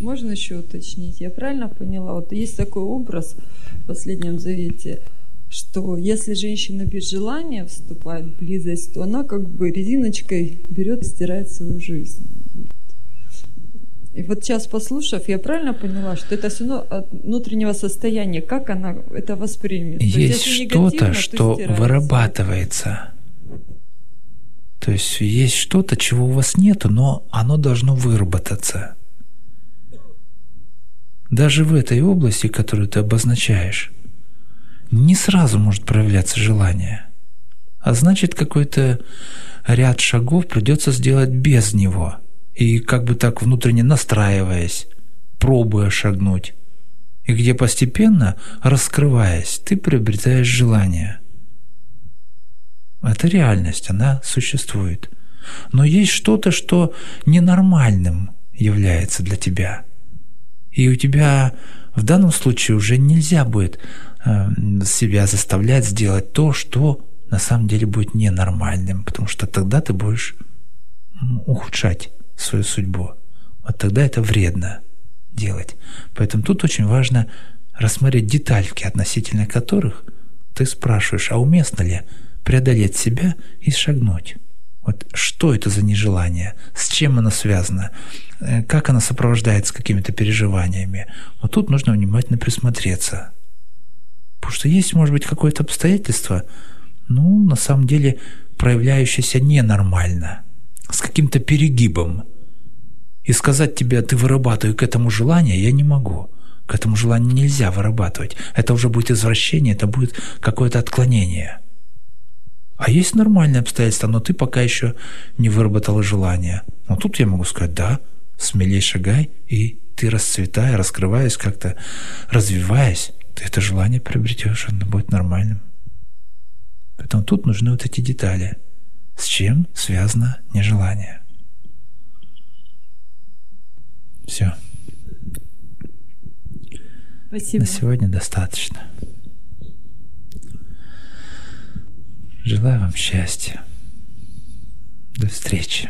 можно еще уточнить? Я правильно поняла? Вот есть такой образ в последнем завете, что если женщина без желания вступает в близость, то она как бы резиночкой берет и стирает свою жизнь. И вот сейчас послушав, я правильно поняла, что это все равно от внутреннего состояния, как она это воспримет. Есть что-то, что вырабатывается. То есть есть что-то, чего у вас нету, но оно должно выработаться. Даже в этой области, которую ты обозначаешь, не сразу может проявляться желание. А значит, какой-то ряд шагов придется сделать без него – и как бы так внутренне настраиваясь, пробуя шагнуть, и где постепенно, раскрываясь, ты приобретаешь желание. Это реальность, она существует. Но есть что-то, что ненормальным является для тебя. И у тебя в данном случае уже нельзя будет э, себя заставлять сделать то, что на самом деле будет ненормальным, потому что тогда ты будешь ухудшать свою судьбу. Вот тогда это вредно делать. Поэтому тут очень важно рассмотреть детальки, относительно которых ты спрашиваешь, а уместно ли преодолеть себя и шагнуть. Вот что это за нежелание, с чем оно связано, э, как оно сопровождается какими-то переживаниями. Вот тут нужно внимательно присмотреться. Потому что есть, может быть, какое-то обстоятельство, ну, на самом деле, проявляющееся ненормально, с каким-то перегибом. И сказать тебе, ты вырабатывай к этому желание, я не могу. К этому желанию нельзя вырабатывать. Это уже будет извращение, это будет какое-то отклонение. А есть нормальные обстоятельства, но ты пока еще не выработала желание. Но тут я могу сказать, да, смелей шагай, и ты расцветая, раскрываясь как-то, развиваясь, ты это желание приобретешь, оно будет нормальным. Поэтому тут нужны вот эти детали. С чем связано нежелание? Все. Спасибо. На сегодня достаточно. Желаю вам счастья. До встречи.